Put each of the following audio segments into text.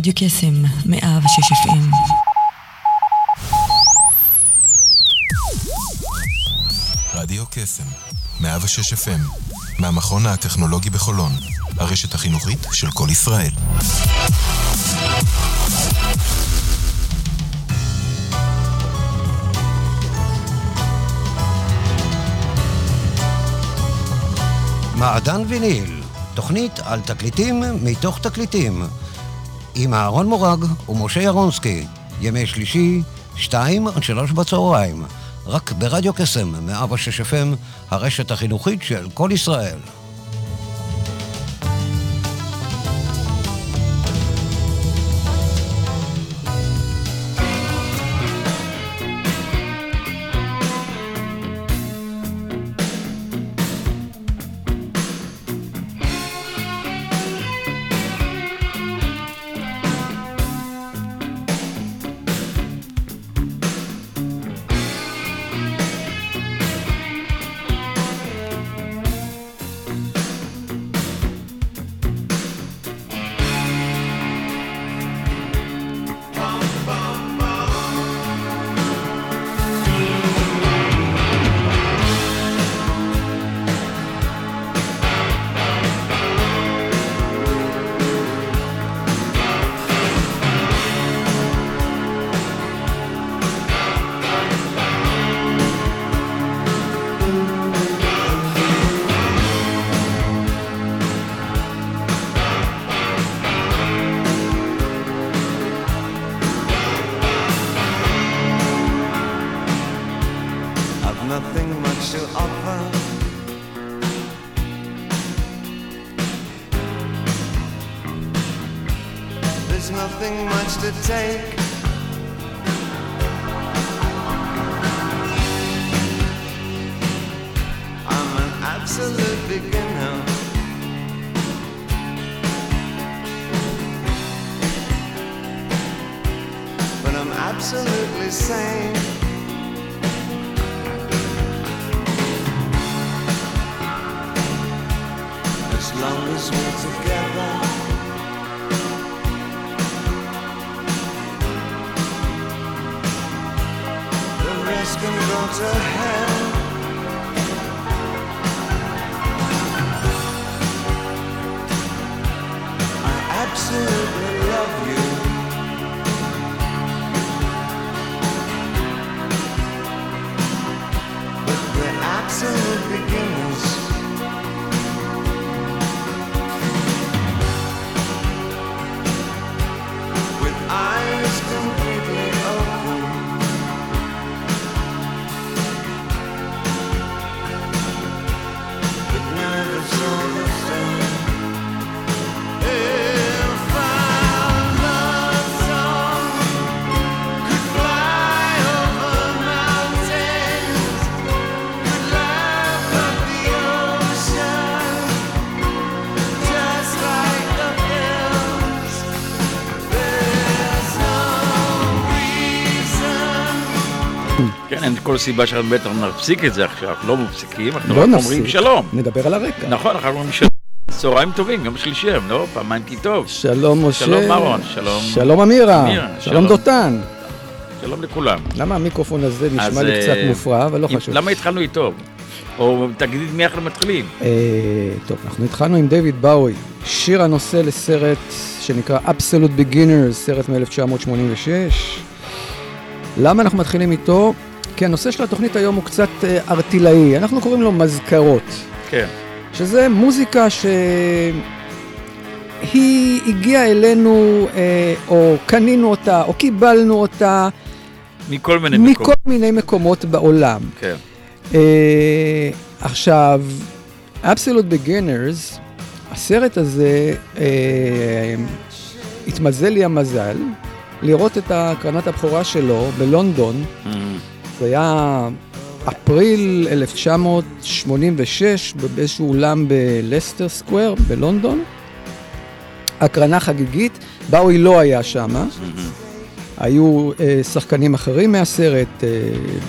רדיו קסם, מאה ושש אפים. רדיו קסם, 106 FM, מהמכון הטכנולוגי בחולון, הרשת החינוכית של כל ישראל. מעדן ויניל, תוכנית על תקליטים מתוך תקליטים. עם אהרון מורג ומשה ירונסקי, ימי שלישי, שתיים עד שלוש בצהריים. רק ברדיו קסם, 106 FM, הרשת החינוכית של כל ישראל. כל סיבה שאנחנו בטח נפסיק את זה עכשיו, לא מפסיקים, אנחנו לא רק נפסיק. אומרים שלום. נדבר על הרקע. נכון, אנחנו אומרים שלום. צהריים טובים, יום שלישי לא? פעמיים כי טוב. שלום משה. שלום אהרון, שלום. שלום אמירה. אמירה, שלום שלום. דותן. שלום לכולם. למה המיקרופון הזה נשמע אז, לי קצת אה, מופרע, אבל לא חשוב. למה התחלנו איתו? או תגיד מי אנחנו מתחילים. אה, טוב, אנחנו התחלנו עם דיוויד באוי, שיר הנושא לסרט שנקרא Absolute Beginners, סרט מ-1986. למה אנחנו מתחילים איתו? כי הנושא של התוכנית היום הוא קצת אה, ארטילאי, אנחנו קוראים לו מזכרות. כן. שזה מוזיקה שהיא הגיעה אלינו, אה, או קנינו אותה, או קיבלנו אותה, מכל מיני מכל מקומות. מיני מקומות בעולם. כן. אה, עכשיו, Absolute Beginners, הסרט הזה, התמזל לי המזל לראות את הקרנת הבכורה שלו בלונדון. Mm, זה היה אפריל 1986 באיזשהו אולם בלסטר סקוואר בלונדון. הקרנה חגיגית, בואי לא היה שם, היו אה, שחקנים אחרים מהסרט, אה,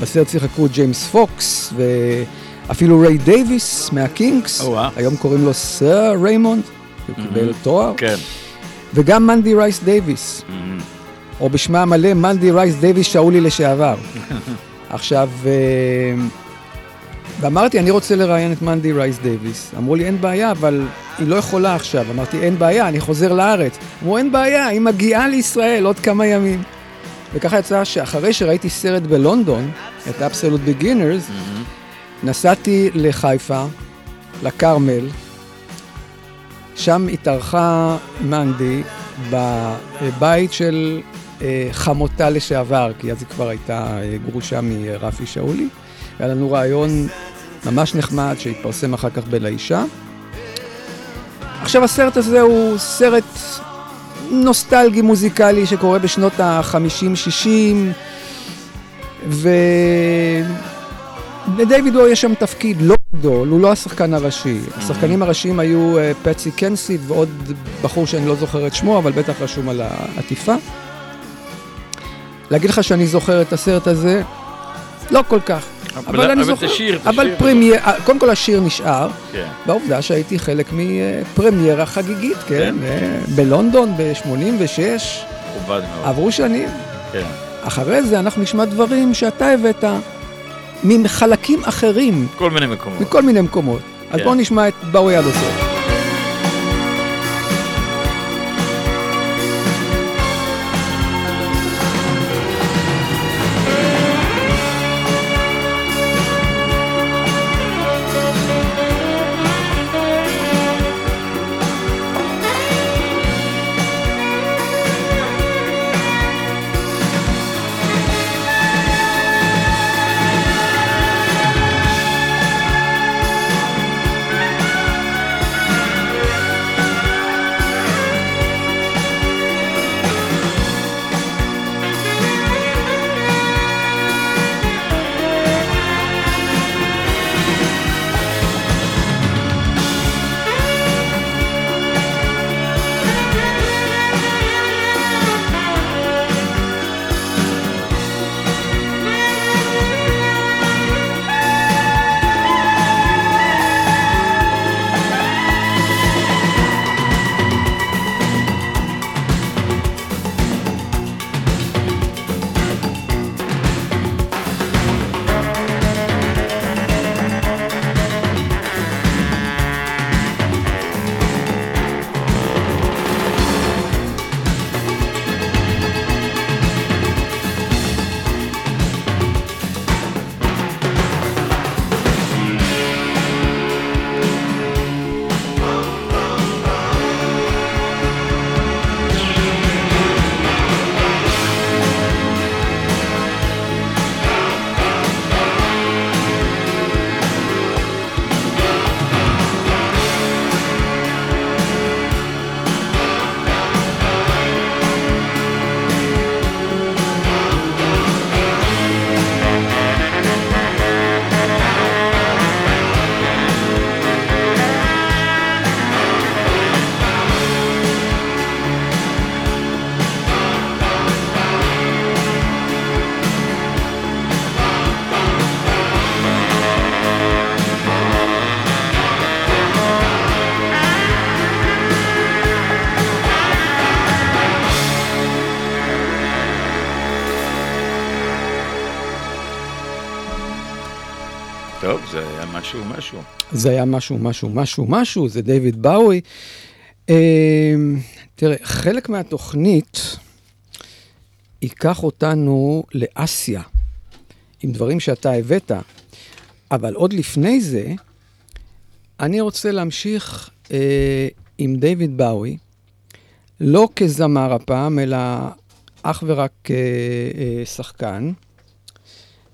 בסרט שיחקו ג'יימס פוקס ואפילו ריי דייוויס מהקינקס, או-אה. היום קוראים לו סר ריימונד, הוא קיבל תואר. כן. וגם מנדי רייס דייוויס, או בשמה המלא מנדי רייס דייוויס שאולי לשעבר. עכשיו, אה, ואמרתי, אני רוצה לראיין את מנדי רייס דייוויס. אמרו לי, אין בעיה, אבל היא לא יכולה עכשיו. אמרתי, אין בעיה, אני חוזר לארץ. אמרו, אין בעיה, היא מגיעה לישראל עוד כמה ימים. וככה יצא שאחרי שראיתי סרט בלונדון, את Absolute Beginners, נסעתי לחיפה, לכרמל, שם התארחה מנדי בבית של חמותה לשעבר, כי אז היא כבר הייתה אה, גרושה מרפי שאולי. היה לנו רעיון ממש נחמד שהתפרסם אחר כך בלאישה. עכשיו הסרט הזה הוא סרט נוסטלגי מוזיקלי שקורה בשנות ה-50-60, ולדייוויד וור יש שם תפקיד לא גדול, הוא לא השחקן הראשי. השחקנים הראשיים היו אה, פטסי קנסי ועוד בחור שאני לא זוכר את שמו, אבל בטח רשום על העטיפה. להגיד לך שאני זוכר את הסרט הזה? לא כל כך. אבל אני אבל זוכר, תשאיר, אבל תשאיר. פרמייר, קודם כל השיר נשאר, כן. בעובדה שהייתי חלק מפרמיירה חגיגית, כן, אה, בלונדון ב-86, מכובד מאוד. עברו שנים. כן. אחרי זה אנחנו נשמע דברים שאתה הבאת מחלקים אחרים, כל מיני מקומות. מכל מיני מקומות. אז כן. בואו נשמע את באוי עד זה היה משהו, משהו, משהו, משהו, זה דיוויד באוי. אה, תראה, חלק מהתוכנית ייקח אותנו לאסיה, עם דברים שאתה הבאת, אבל עוד לפני זה, אני רוצה להמשיך אה, עם דיוויד באוי, לא כזמר הפעם, אלא אך ורק אה, אה, שחקן.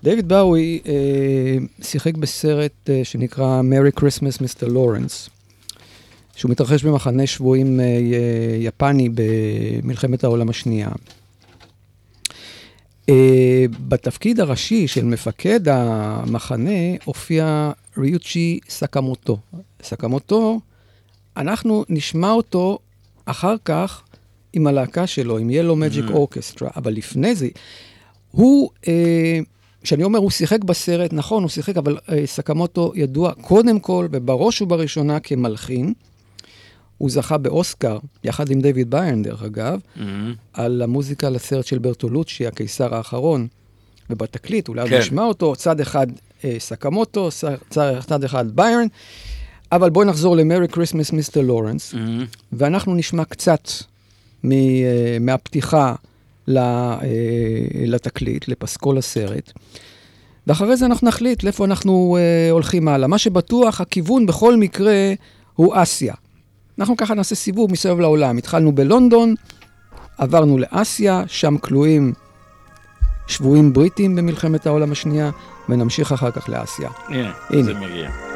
דיוויד באוי אה, שיחק בסרט אה, שנקרא Merry Christmas Mr. Lawrence, שהוא מתרחש במחנה שבויים אה, יפני במלחמת העולם השנייה. אה, בתפקיד הראשי של מפקד המחנה הופיע ריוצ'י סקמוטו. סקמוטו, אנחנו נשמע אותו אחר כך עם הלהקה שלו, עם ילו מג'יק אורקסטרה, אבל לפני זה, הוא, אה, כשאני אומר הוא שיחק בסרט, נכון, הוא שיחק, אבל אה, סקמוטו ידוע קודם כל ובראש ובראשונה כמלחין. הוא זכה באוסקר, יחד עם דיוויד ביירן, דרך אגב, Mhm. על המוזיקה לסרט של ברטולוצ'י, הקיסר האחרון. ובתקליט, אולי כן. נשמע אותו, צד אחד אה, סקמוטו, צד, צד אחד ביירן. אבל בואו נחזור ל Merry Christmas Mr. Lawrence, Mhm. ואנחנו נשמע קצת מ, אה, מהפתיחה לתקליט, לפסקול הסרט. ואחרי זה אנחנו נחליט לאיפה אנחנו אה, הולכים הלאה. מה שבטוח, הכיוון בכל מקרה הוא אסיה. אנחנו ככה נעשה סיבוב מסביב לעולם. התחלנו בלונדון, עברנו לאסיה, שם כלואים שבויים בריטים במלחמת העולם השנייה, ונמשיך אחר כך לאסיה. הנה, הנה. זה מגיע.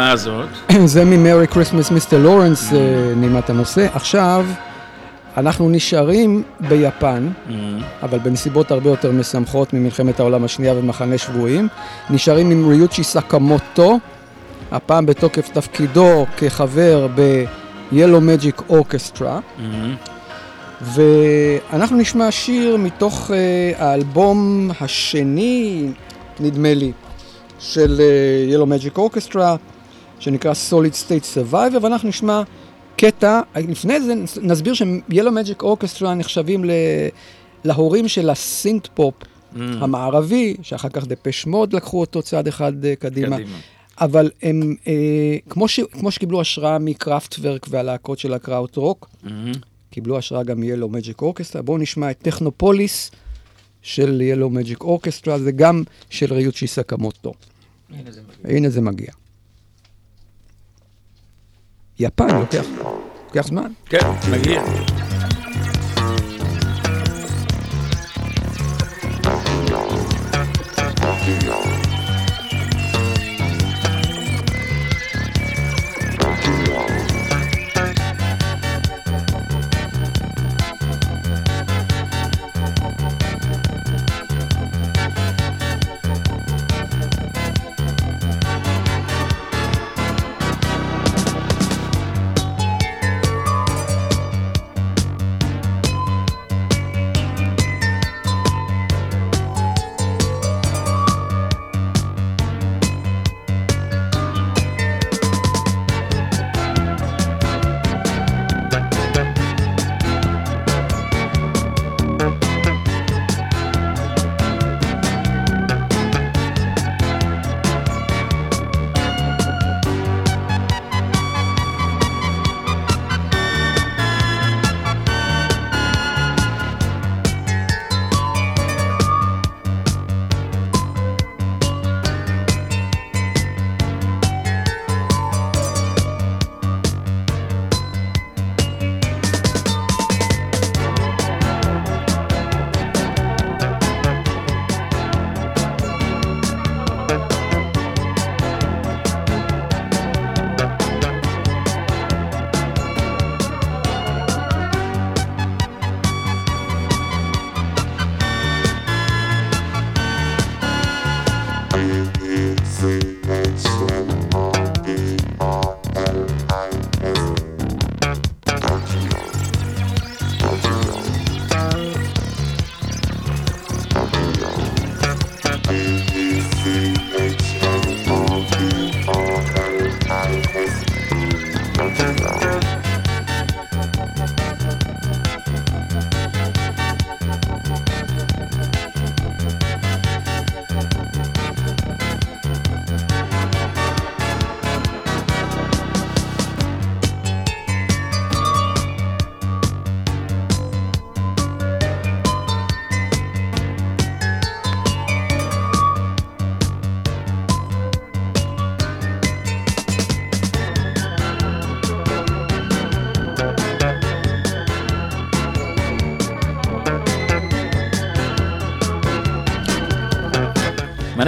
הנעימה הזאת. זה מ Merry Christmas Mr. Lawrence, אה, נימת הנושא. עכשיו, אנחנו נשארים ביפן, Mhm. אבל בנסיבות הרבה יותר משמחות ממלחמת העולם השנייה ומחנה שבויים. נשארים עם ריוצ'י סקמוטו, הפעם בתוקף תפקידו כחבר ב-Yellow Magic Orchestra, Mhm. ואנחנו נשמע שיר מתוך uh, האלבום השני, נדמה לי, של uh, Yellow Magic Orchestra, שנקרא Solid State Survivor, ואנחנו נשמע קטע, לפני זה נסביר ש-Yellow Magic Orchestra נחשבים ל... להורים של הסינט פופ Mhm. המערבי, שאחר כך דפש מוד לקחו אותו צעד אחד אה, קדימה. קדימה. אבל הם, אה, כמו, ש, כמו שקיבלו השראה מקראפטוורק והלהקות של הקראוט רוק, קיבלו השראה גם מ-Yellow Magic Orchestra. בואו נשמע את טכנופוליס של Yellow Magic Orchestra, זה גם של ריוצ'י סקמוטו. הנה זה מגיע. יפן, לוקח, לוקח זמן. כן, מגיע. מה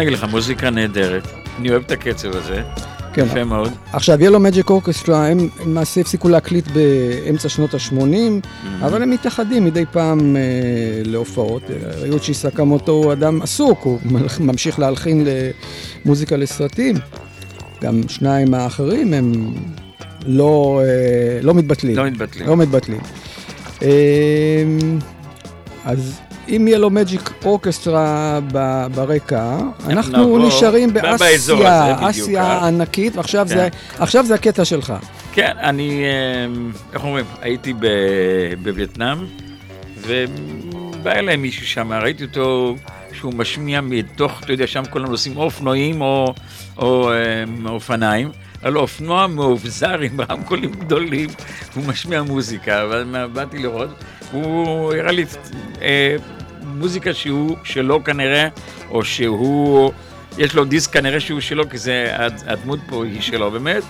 אני אגיד לך, מוזיקה נהדרת. אני אוהב את הקצב הזה. כן. יפה מאוד. עכשיו, ילו מג'יק אורקסטרה, הם למעשה הפסיקו להקליט באמצע שנות ה-80, Mm-hmm. אבל הם מתאחדים מדי פעם אה, להופעות. ריוצ'י סקמוטו הוא אדם עסוק, הוא ממשיך להלחין למוזיקה לסרטים. גם שניים האחרים הם לא, אה, לא מתבטלים. לא מתבטלים. לא מתבטלים. אה, אז אם ילו מג'יק אורקסטרה ברקע, אנחנו נעבור נשארים באסיה, בדיוק, אסיה אה. הענקית, ועכשיו כן. זה, עכשיו זה הקטע שלך. כן, אני, אמ, איך אומרים, הייתי בווייטנאם, ובא אליי מישהו שם, ראיתי אותו שהוא משמיע מתוך, אתה יודע, שם כולם עושים או אופנועים או, או אמ, אופניים. לו אופנוע מאובזר עם רמקולים גדולים, הוא משמיע מוזיקה, ובאתי לראות, הוא הראה לי אה, מוזיקה שהוא, שלו כנראה, או שהוא, יש לו דיסק כנראה שהוא שלו, כי זה, הד- הדמות פה היא שלו באמת,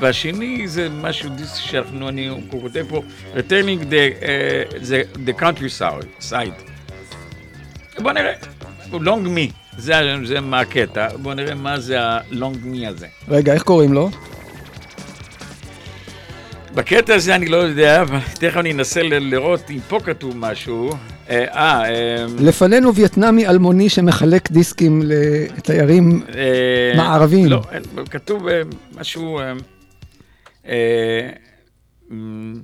והשני זה משהו, דיסק שאנחנו, אני, כותב פה, returning the, uh, the, the country side. side. בוא נראה, long me, זה, זה מה הקטע, בוא נראה מה זה ה-long me הזה. רגע, איך קוראים לו? בקטע הזה אני לא יודע, אבל תכף אני אנסה לראות אם פה כתוב משהו. אה, אה, אה, לפנינו וייטנאמי אלמוני שמחלק דיסקים לתיירים. אה, מערבים. לא, כתוב אה, משהו... אה, אה, מ,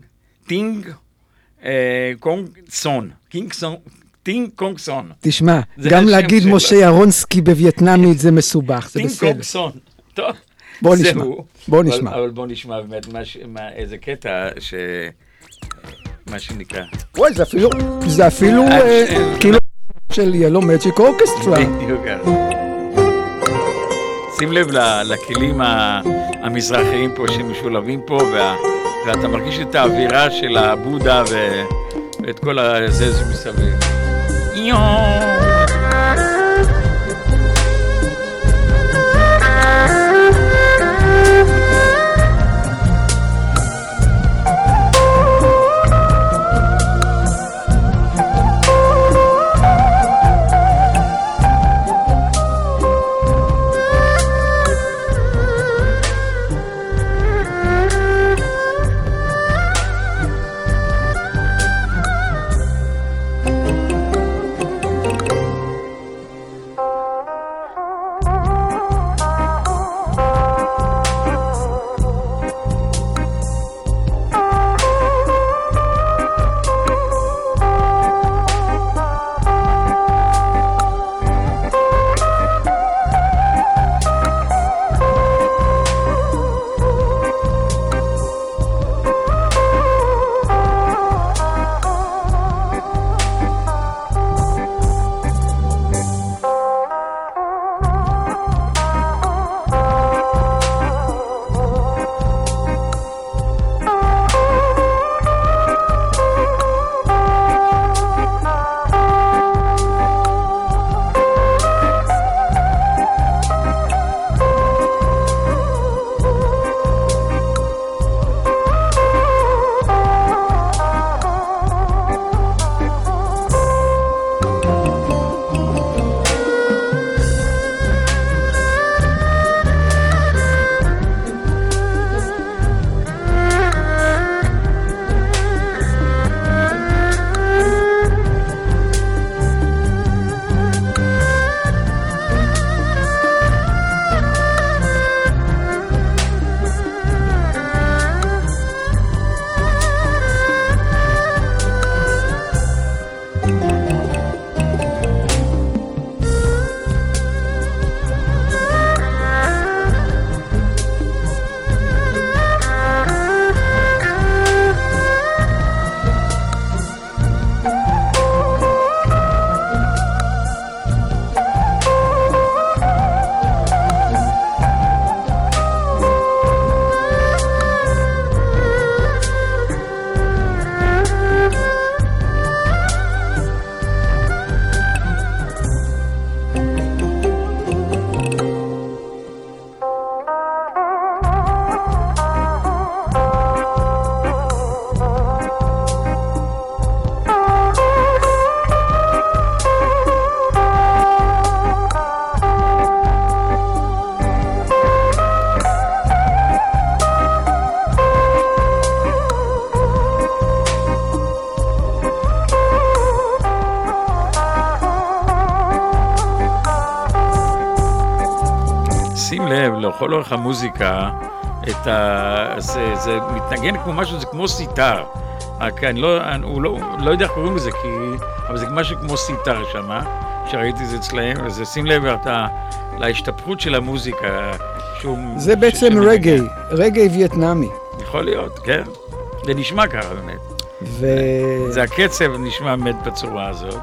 טינג קונג סון. טינג קונג סון. תשמע, גם להגיד. משה ירונסקי בווייטנמית זה מסובך, זה טינג בסדר. קונג סון. טוב. בוא נשמע. בוא אבל- נשמע. אבל בוא נשמע באמת מה מה- איזה קטע ש... מה שנקרא. וואי, זה אפילו, זה אפילו אה, אה, אה, כאילו של ילו מג'יק אורקסטרה. בדיוק. שים לב לכלים המזרחיים פה שמשולבים פה, וה- ואתה מרגיש את האווירה של הבודה ו- ואת כל הזה שמסביב. יואו. לכל אורך המוזיקה, את ה... זה, זה מתנגן כמו משהו, זה כמו סיטר. רק אני לא, אני, הוא לא, לא יודע איך קוראים לזה, כי... אבל זה משהו כמו סיטר שמה, שראיתי את זה אצלהם, וזה, שים לב אתה, להשתפכות של המוזיקה, שהוא... זה בעצם. רגעי, רגעי וייטנאמי. יכול להיות, כן. זה נשמע ככה באמת. ו... זה הקצב נשמע באמת בצורה הזאת.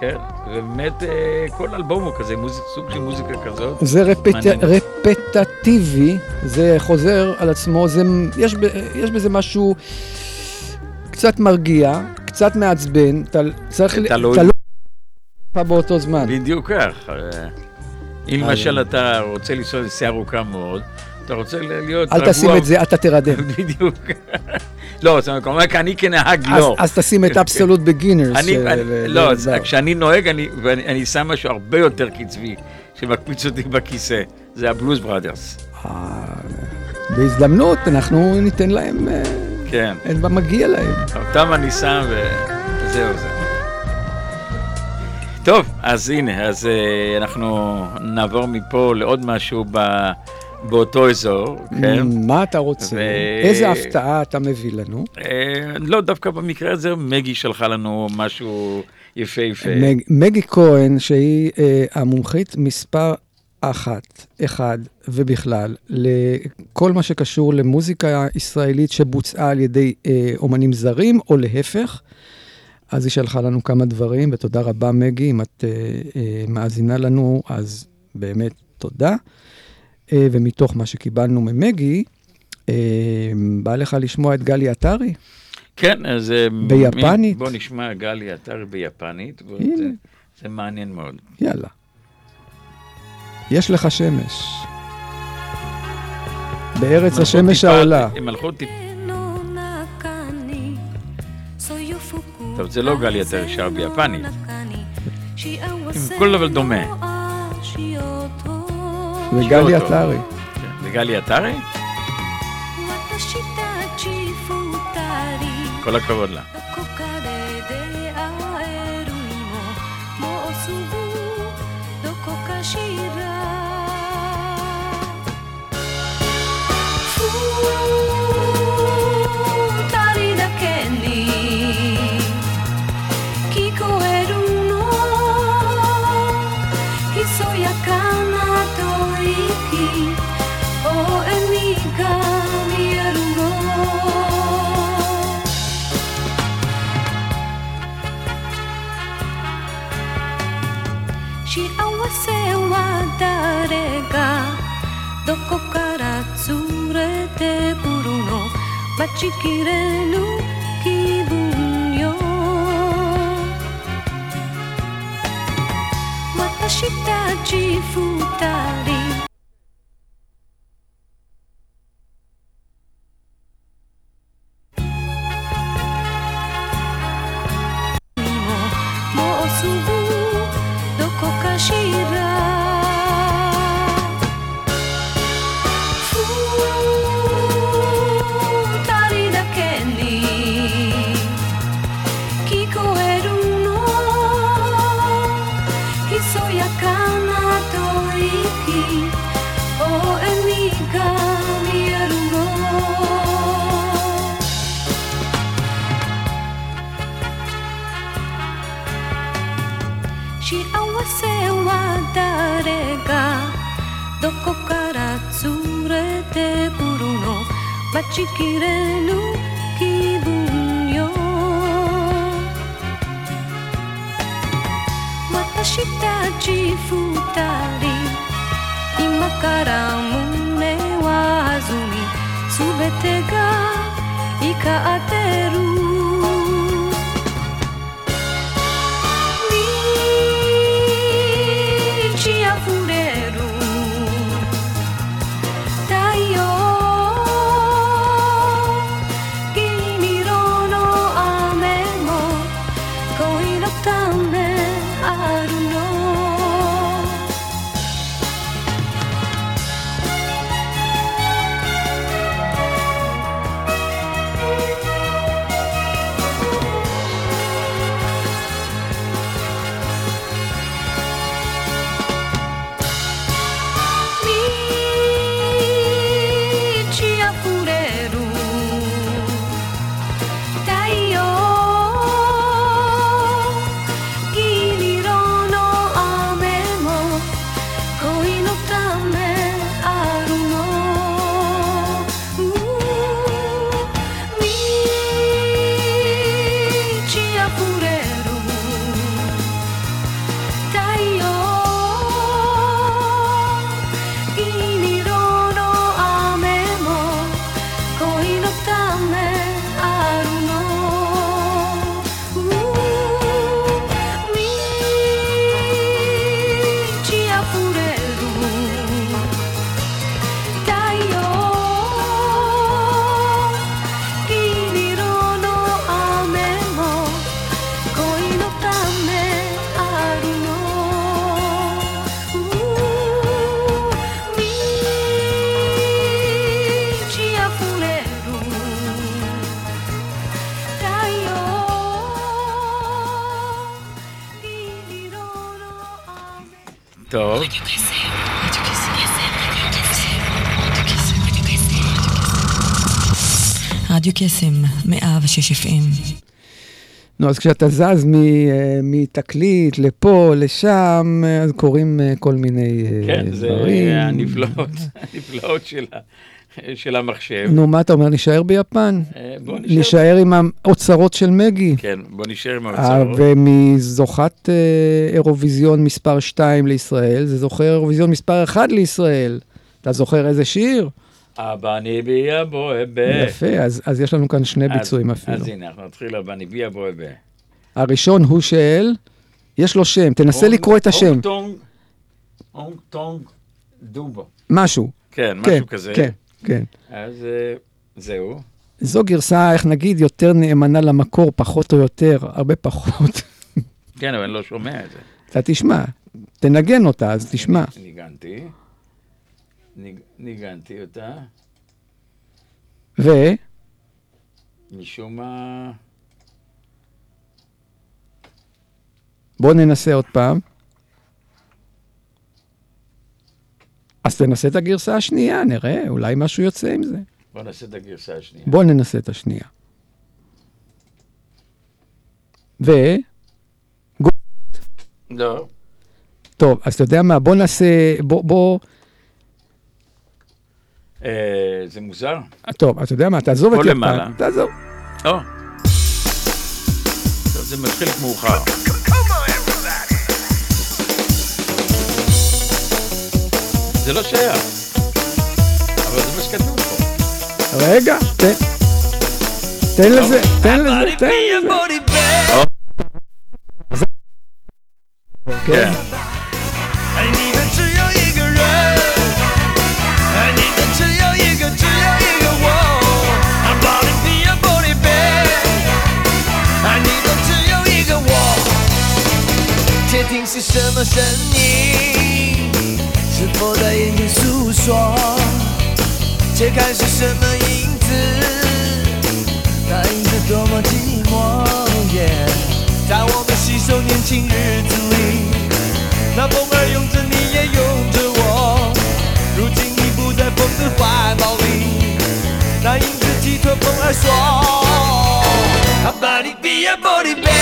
כן, ובאמת אה, כל אלבום הוא כזה, מוזיק, סוג של מוזיקה כזאת. זה רפט... רפטטיבי, זה חוזר על עצמו, זה... יש, ב... יש בזה משהו קצת מרגיע, קצת מעצבן, אתה צריך... תלוי. תלוי באותו זמן. בדיוק כך. אה, אם למשל אתה רוצה לנסוע נסיעה ארוכה מאוד, אתה רוצה להיות רגוע. אל תשים את זה, אתה תרדם. בדיוק. לא, זאת אומרת, כלומר, אני כנהג לא. אז תשים את אבסולוט בגינרס. אני, אני, לא, כשאני נוהג, אני, שם משהו הרבה יותר קצבי, שמקפיץ אותי בכיסא. זה הבלוז בראדרס. בהזדמנות אנחנו ניתן להם, אה, כן. אין מה מגיע להם. אותם אני שם וזהו זה. טוב, אז הנה, אז אה, אנחנו נעבור מפה לעוד משהו ב, באותו אזור, כן? מה אתה רוצה? ו- איזה הפתעה אתה מביא לנו? אה, לא, דווקא במקרה הזה מגי שלחה לנו משהו יפהפה. מג, מגי כהן, שהיא אה, המומחית מספר אחת, אחד ובכלל, לכל מה שקשור למוזיקה ישראלית שבוצעה על ידי אה, אומנים זרים, או להפך. אז היא שלחה לנו כמה דברים, ותודה רבה, מגי, אם את אה, אה, מאזינה לנו, אז באמת תודה. אה, ומתוך מה שקיבלנו ממגי, אה, בא לך לשמוע את גלי עטרי? כן, אז... אה, ביפנית. בוא נשמע גלי עטרי ביפנית, וזה, מעניין מאוד. יאללה. יש לך שמש. בארץ השמש העולה. הם הלכו טיפה... טוב, זה לא גלי עטרי שר ביפנית. עם כל דבר דומה. וגלי עטרי. וגלי עטרי? כל הכבוד לה. どこから連れてくるの待ちきれぬ気分よ私たち二人 幸せは誰がどこから連れてくるの待ちきれぬ気分よ。私たち二人今から胸は弾み全てが怒ってる。106 FM. נו, אז כשאתה זז מ, אה, מתקליט לפה, לשם, אה, אז קורים אה, כל מיני אה, כן, זה דברים. הנפלאות, הנפלאות של ה- של המחשב. נו, מה אתה אומר, נישאר ביפן? בוא נשאר. נישאר עם האוצרות של מגי. כן, בוא נשאר עם ההוצאות. ומזוכת אירוויזיון מספר 2 לישראל, זה זוכר אירוויזיון מספר 1 לישראל, אתה זוכר איזה שיר? אבניבי אובוהב. יפה, אז, אז יש לנו כאן שני ביצועים אפילו. אז הנה, אנחנו נתחיל אבניבי אובוהב. הראשון הוא של, יש לו שם, תנסה לקרוא את השם. הונג טונג, הונג טונג דובו. משהו. כן, כן, משהו כזה. כן, כן. אז אה, זהו. זו גרסה, איך נגיד, יותר נאמנה למקור, פחות או יותר, הרבה פחות. כן, אבל אני לא שומע את זה. אתה תשמע, תנגן אותה, אז תשמע. ניגנתי. ניג- ניגנתי אותה. ו... משום מה... בוא ננסה עוד פעם. אז תנסה את הגרסה השנייה, נראה, אולי משהו יוצא עם זה. בוא נעשה את הגרסה השנייה. בוא ננסה את השנייה. ו... לא. טוב, אז אתה יודע מה, בוא נעשה... בוא... בוא... אה, זה מוזר. טוב, אתה יודע מה, תעזוב את יפן. תעזוב. זה מתחיל מאוחר. זה לא שייך. אבל זה מה שכתוב פה. רגע, תן... תן לזה, תן לזה, תן לזה. כן. 是什么声音？是否在眼前诉说？揭开是什么影子？那影子多么寂寞。Yeah，在我们携手年轻日子里。那风儿拥着你，也拥着我。如今你不在风的怀抱里，那影子寄托风儿说：“阿巴里比亚波利贝，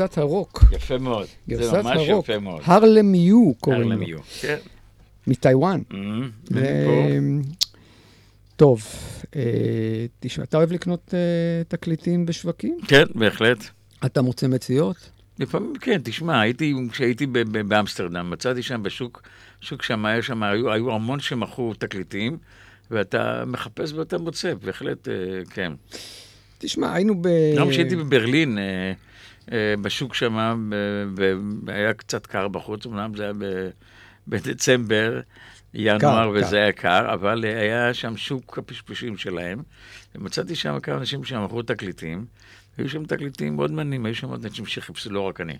גרסת הרוק. יפה מאוד. זה גרסת ממש הרוק. יפה מאוד. הרלם יו קוראים הרלם לו. יו. כן. מטיוואן. מפה. טוב, אה, תשמע, אתה אוהב לקנות אה, תקליטים בשווקים? כן, בהחלט. אתה מוצא מציאות? לפעמים כן, תשמע, הייתי, כשהייתי באמסטרדם, מצאתי שם בשוק, שוק שם, היה שם, היו, היו המון שמכרו תקליטים, ואתה מחפש ואתה מוצא, בהחלט, אה, כן. תשמע, היינו ב... גם כשהייתי בברלין, בשוק שם, היה קצת קר בחוץ, אמנם זה היה בדצמבר, ינואר, קר, וזה קר. היה קר, אבל אה, היה שם שוק הפשפשים שלהם, ומצאתי שם כמה אנשים שמכרו תקליטים, היו שם תקליטים מאוד מעניינים, היו שם עוד אנשים שחיפשו, לא רק אני.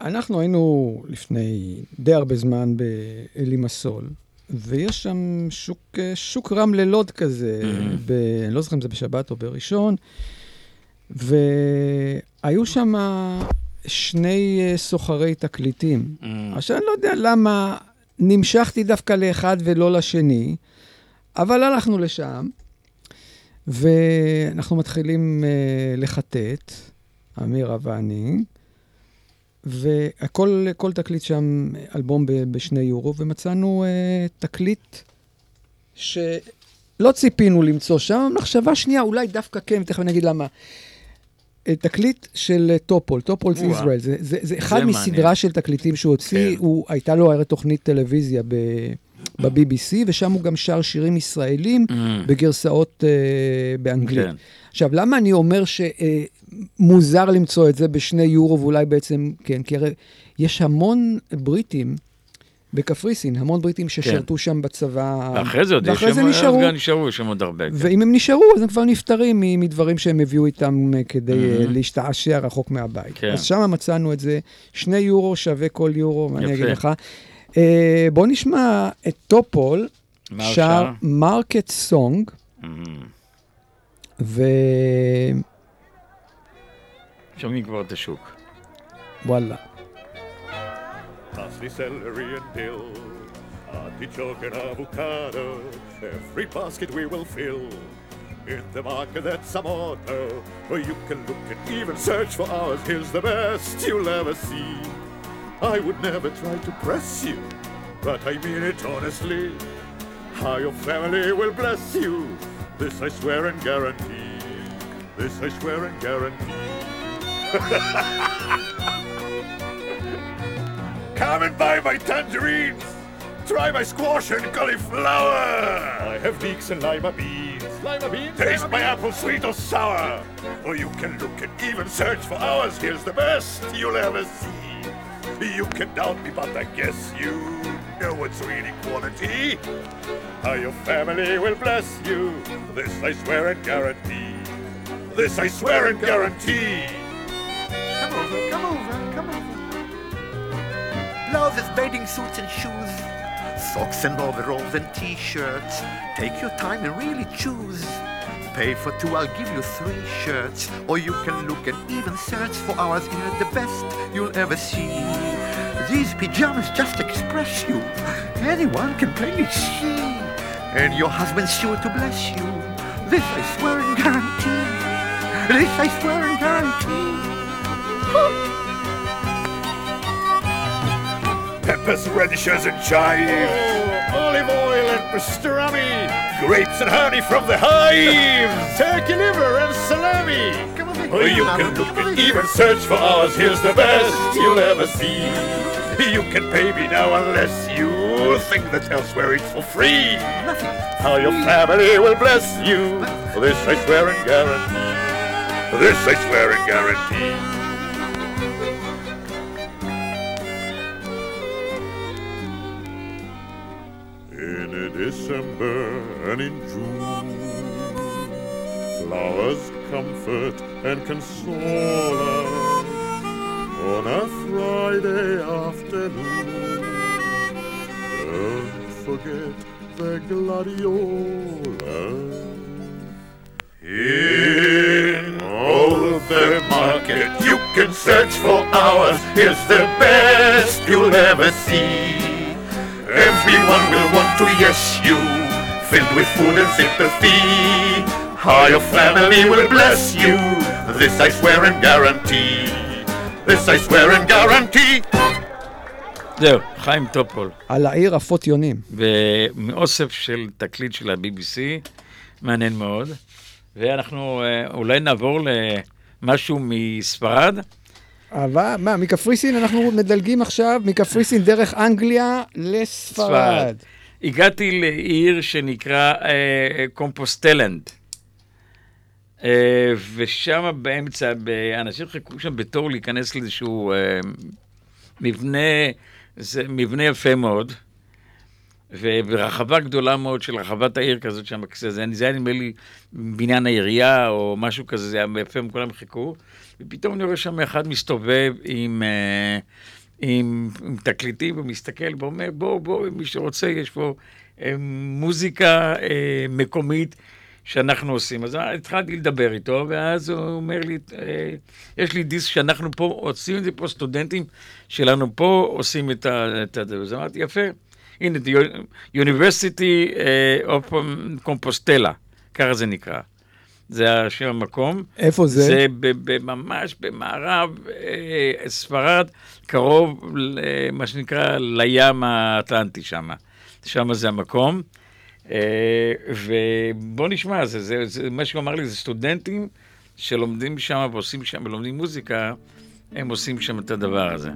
אנחנו היינו לפני די הרבה זמן באלימסול, ויש שם שוק, אה, שוק רמלה לוד כזה, Mhm. ב, אני לא זוכר אם זה בשבת או בראשון, והיו שם שני אה, סוחרי תקליטים. Mm. עכשיו, אני לא יודע למה נמשכתי דווקא לאחד ולא לשני, אבל הלכנו לשם, ואנחנו מתחילים uh, לחטט, אמירה ואני, וכל כל תקליט שם, אלבום ב- בשני יורו, ומצאנו uh, תקליט שלא ציפינו למצוא שם, מחשבה שנייה, אולי דווקא כן, תכף אני אגיד למה. אה, תקליט של אה, טופול, טופול או-אה. ישראל, זה, זה, זה אחד. מסדרה של תקליטים שהוא הוציא, כן. הוא, הייתה לו הרי תוכנית טלוויזיה ב, ב-BBC, ושם הוא גם שר שירים ישראלים Mm. בגרסאות אה, באנגלית. כן. עכשיו, למה אני אומר שמוזר למצוא את זה בשני יורו, ואולי בעצם כן? כי הרי יש המון בריטים בקפריסין, המון בריטים ששירתו שם בצבא. ואחרי זה עוד יש ואחרי זה שם, נשארו. אז נשארו, יש שם עוד הרבה. כן. ואם הם נשארו, אז הם כבר נפטרים מדברים שהם הביאו איתם אה, כדי אה, Mhm. להשתעשע רחוק מהבית. כן. אז שם מצאנו את זה, שני יורו שווה כל יורו, מה אני יפה. אגיד לך. אה, בוא נשמע את טופול, שר? מרקט סונג, Mm. שומעים כבר את השוק. ווואלה. Parsley, celery, and dill, artichoke and avocado. Every basket we will fill. In the market that's a motto, where you can look and even search for ours. Here's the best you'll ever see. I would never try to press you, but I mean it honestly. How your family will bless you. This I swear and guarantee. This I swear and guarantee. Come and buy my tangerines. Try my squash and cauliflower. I have leeks and lima beans. Lima beans. Taste my apple sweet or sour. Or you can look and even search for ours. Here's the best you'll ever see. You can doubt me, but I guess you know it's really quality. How your family will bless you. This I swear and guarantee. This I swear and guarantee. Come over, come over, come over. Blouses, bathing suits and shoes. Socks and overalls and t-shirts. Take your time and really choose. Pay for two, I'll give you three shirts. Or you can look and even search for ours here, the best you'll ever see. These pajamas just express you. Anyone can plainly see. And your husband's sure to bless you. This I swear and guarantee. This I swear and guarantee. Peppers, radishes, and chive. Oh, olive oil and pastrami. Grapes and honey from the hive. Turkey liver and salami. Or you can look and even search for ours. Here's the best you'll ever see. You can pay me now unless you think that elsewhere it's for free. How your family will bless you. For this I swear and guarantee. This I swear and guarantee. December and in June, flowers comfort and console us on a Friday afternoon. Don't forget the gladiola. In the market you can search for hours. Here's the best you'll ever see. Everyone will want to yes you, filled with food and sympathy. How your family will bless you. This I swear and guarantee. This I swear and guarantee. זהו, חיים טופול. על העיר עפות יונים. ומאוסף של תקליט של ה-BBC, מעניין מאוד. ואנחנו אה, אולי נעבור למשהו מספרד. אבל מה, מקפריסין אנחנו מדלגים עכשיו, מקפריסין דרך אנגליה לספרד. הגעתי לעיר שנקרא אה, קומפוסטלנד. אה, ושם באמצע, אנשים חיכו שם בתור להיכנס לאיזשהו אה, מבנה, מבנה יפה מאוד, וברחבה גדולה מאוד של רחבת העיר כזאת שם, זה היה נדמה לי בניין העירייה או משהו כזה, זה היה יפה, כולם חיכו, ופתאום אני רואה שם אחד מסתובב עם, אה, עם, עם תקליטים ומסתכל ואומר, בוא, בוא, מי שרוצה, יש פה אה, מוזיקה אה, מקומית. שאנחנו עושים. אז התחלתי לדבר איתו, ואז הוא אומר לי, אה, יש לי דיסק שאנחנו פה עושים את זה פה, סטודנטים שלנו פה עושים את ה-. אז אמרתי, יפה, הנה, the University אה, of Compostela, ככה זה נקרא. זה השם המקום. איפה זה? זה ממש במערב אה, ספרד, קרוב למה שנקרא לים האטלנטי שם. שם זה המקום. אה, ובוא נשמע, זה, זה, זה, מה שהוא אמר לי, זה סטודנטים שלומדים שם ועושים שם, ולומדים מוזיקה, הם עושים שם את הדבר הזה.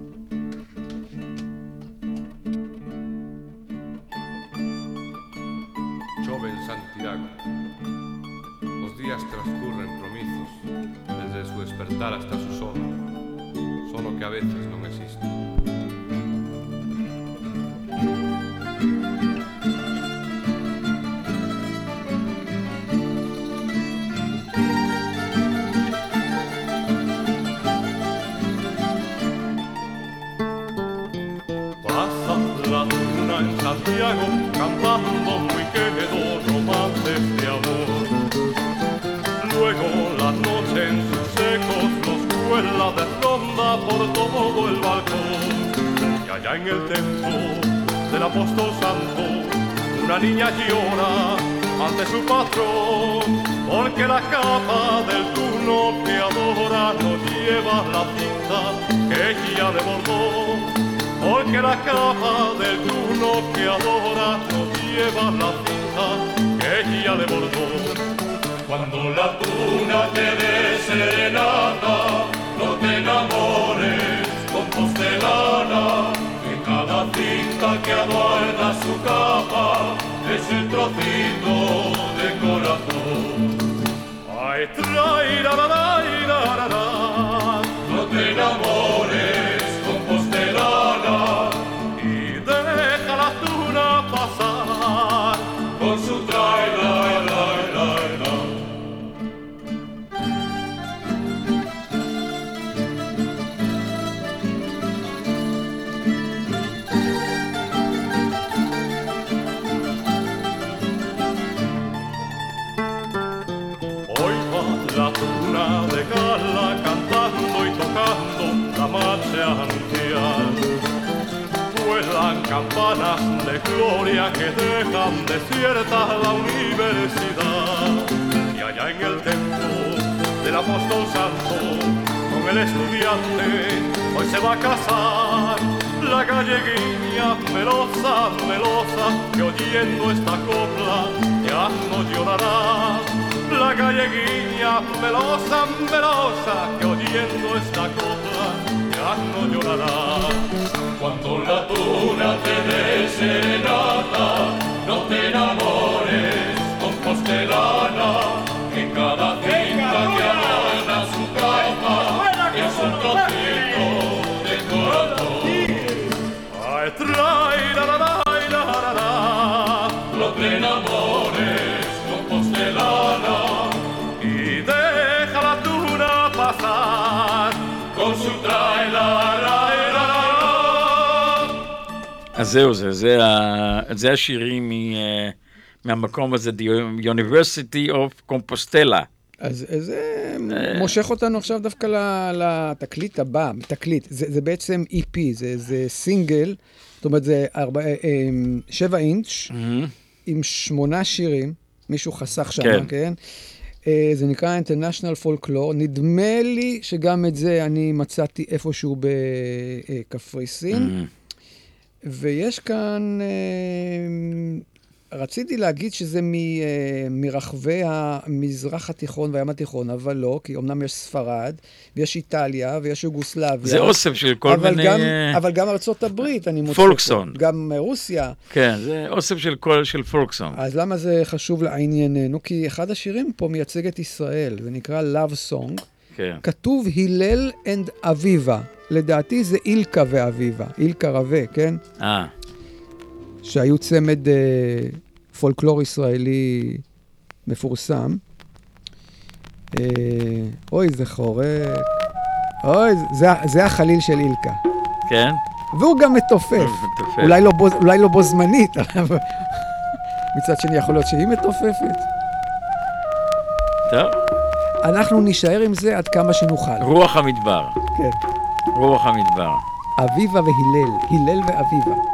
hasta su sombra, solo que a veces no existe. Pasa la luna en Santiago, cantando muy quedo romances de amor. Luego nos cuela de ronda por todo el balcón. Y allá en el templo del apóstol santo, una niña llora ante su patrón, porque la capa del turno que adora no lleva la cinta que ella le bordó. Porque la capa del turno que adora no lleva la cinta que ella le bordó. Cuando la tuna te dé El trocito de corazón. Ay, traira, la, la, la, gloria que dejan desierta la universidad. Y allá en el templo del apóstol santo, con el estudiante, hoy se va a casar la galleguiña melosa, melosa, que oyendo esta copla ya no llorará. La galleguiña melosa, melosa, que oyendo esta copla ya no llorará. Cuando la tuna te dé serenata, no te enamores, compostelana, que cada cinta que אז זהו זה, זה, ה- זה השירים מ, אה, מהמקום הזה, The University of Compostela. אז זה מושך אותנו עכשיו דווקא לתקליט הבא, תקליט. זה, זה בעצם EP, זה, זה סינגל, זאת אומרת, זה ארבע, אה, אה, שבע אינץ', עם שמונה שירים, מישהו חסך שם, כן. כן? אה, זה נקרא International Folklore. נדמה לי שגם את זה אני מצאתי איפשהו בקפריסין. ויש כאן אה, רציתי להגיד שזה מ, אה, מרחבי המזרח התיכון והים התיכון, אבל לא, כי אמנם יש ספרד, ויש איטליה, ויש יוגוסלביה. זה אוסף של כל אבל מיני... גם, אה, אבל גם ארצות הברית, אני מוצא. folk song. פה. גם רוסיה. כן, זה אוסף של כל של פולקסון. אז למה זה חשוב לענייננו? כי אחד השירים פה מייצג את ישראל, זה נקרא Love Song. כן. כתוב הלל and אביבה. לדעתי זה אילקה ואביבה, אילקה רווה, כן? אה, שהיו צמד אה, פולקלור ישראלי מפורסם. אה, אוי, זה חורק. אוי, זה, זה החליל של אילקה. כן? והוא גם מתופף. אולי לא, בו, אולי לא בו זמנית, אבל מצד שני יכול להיות שהיא מתופפת. טוב, אנחנו נישאר עם זה עד כמה שנוכל. רוח המדבר. כן. רוח המדבר. אביבה והלל, הלל ואביבה.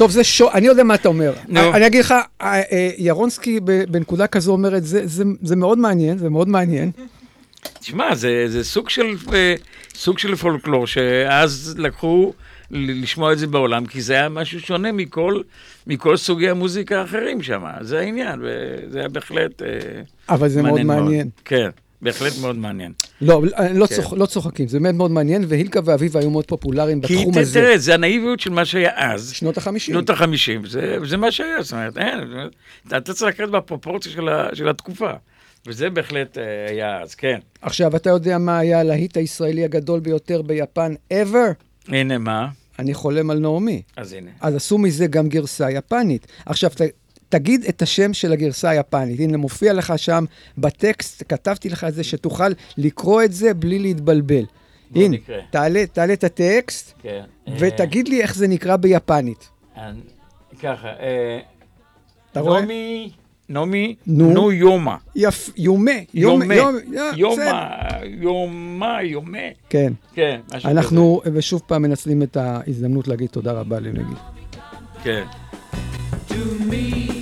טוב, זה שו... אני יודע מה אתה אומר. נו. אני אגיד לך, אה, אה, ירונסקי בנקודה כזו אומר את זה, זה, זה מאוד מעניין, זה מאוד מעניין. תשמע, זה, זה סוג של, אה, סוג של פולקלור שאז לקחו לשמוע את זה בעולם, כי זה היה משהו שונה מכל, מכל סוגי המוזיקה האחרים שם. זה העניין, וזה היה בהחלט אה, אבל זה מאוד מעניין. כן, בהחלט מאוד מעניין. לא, לא, כן. צוח, לא צוחקים, זה באמת מאוד מעניין, והילקה ואביבה היו מאוד פופולריים כי בתחום הזה. תראה, זה הנאיביות של מה שהיה אז. שנות החמישים. שנות החמישים, זה, זה מה שהיה, זאת אומרת, אין, אתה- אתה צריך לקחת בפרופורציה של, ה, של התקופה. וזה בהחלט אה, היה אז, כן. עכשיו, אתה יודע מה היה הלהיט הישראלי הגדול ביותר ביפן ever? הנה מה, אני חולם על נעמי. אז הנה. אז עשו מזה גם גרסה יפנית. עכשיו, תגיד את השם של הגרסה היפנית. הנה, מופיע לך שם בטקסט, כתבתי לך את זה, שתוכל לקרוא את זה בלי להתבלבל. הנה, נקרא. תעלה, תעלה את הטקסט, כן. ותגיד לי איך זה נקרא ביפנית. אה, ככה, אה, אתה רואה? נעמי, נעמי, נו. נו יומה. יפ, יומה. יומה, יום- אה. יומה, יומה, יומה. כן. כן, משהו אנחנו, ושוב פעם מנצלים את ההזדמנות להגיד תודה רבה. כזה. כן. そ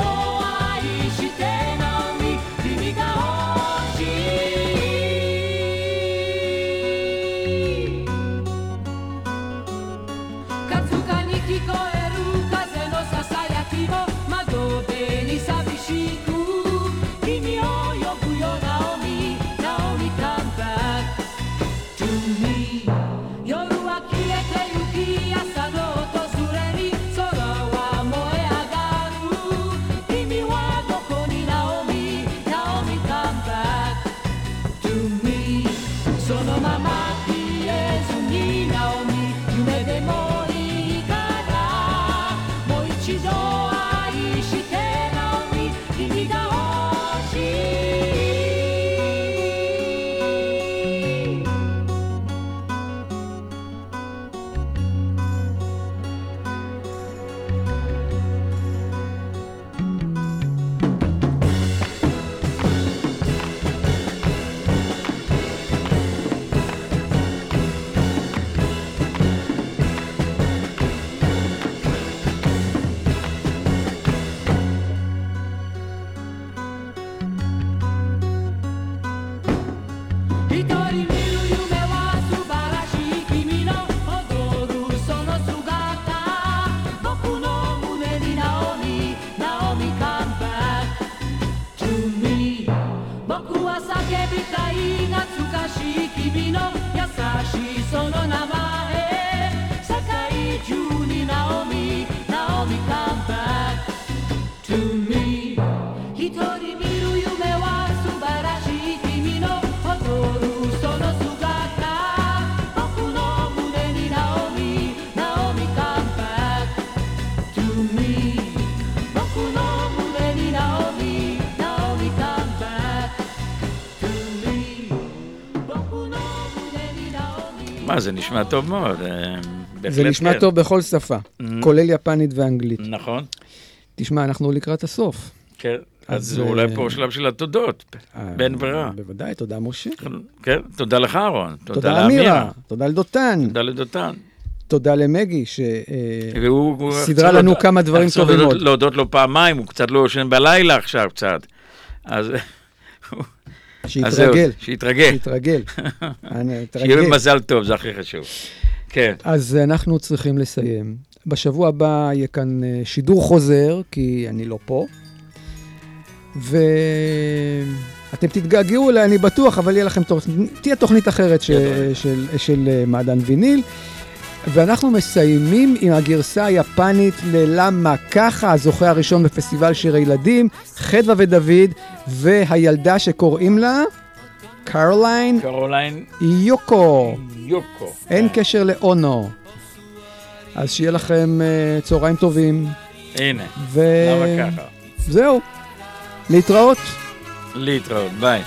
Lord. מה, זה נשמע טוב מאוד. אה, זה נשמע כן. טוב בכל שפה, Mhm. כולל יפנית ואנגלית. נכון. תשמע, אנחנו לקראת הסוף. כן, אז אולי אה, פה שלב של התודות, בין ברירה. בוודאי, תודה משה. כן, תודה לך אהרון. תודה לאמירה. אמירה, תודה לדותן. תודה לדותן. תודה למגי, שסידרה לנו כמה דברים טובים מאוד. להודות לו פעמיים, הוא קצת לא יושן בלילה עכשיו קצת. אז... שיתרגל. שיתרגל. שיתרגל. שיהיה. במזל טוב, זה הכי חשוב. כן. אז אנחנו צריכים לסיים. בשבוע הבא יהיה כאן אה, שידור חוזר, כי אני לא פה. ואתם תתגעגעו אליי, אני בטוח, אבל יהיה לכם תוכנית, תהיה תוכנית אחרת ש... של, של אה, מעדן ויניל. ואנחנו מסיימים עם הגרסה היפנית ללמה ככה, הזוכה הראשון בפסטיבל שיר הילדים, חדווה ודוד, והילדה שקוראים לה קרוליין קרוליין יוקו. יוקו. אין קשר לאונו. אז שיהיה לכם אה, צהריים טובים. הנה, ו... למה ככה? זהו. להתראות. להתראות, ביי.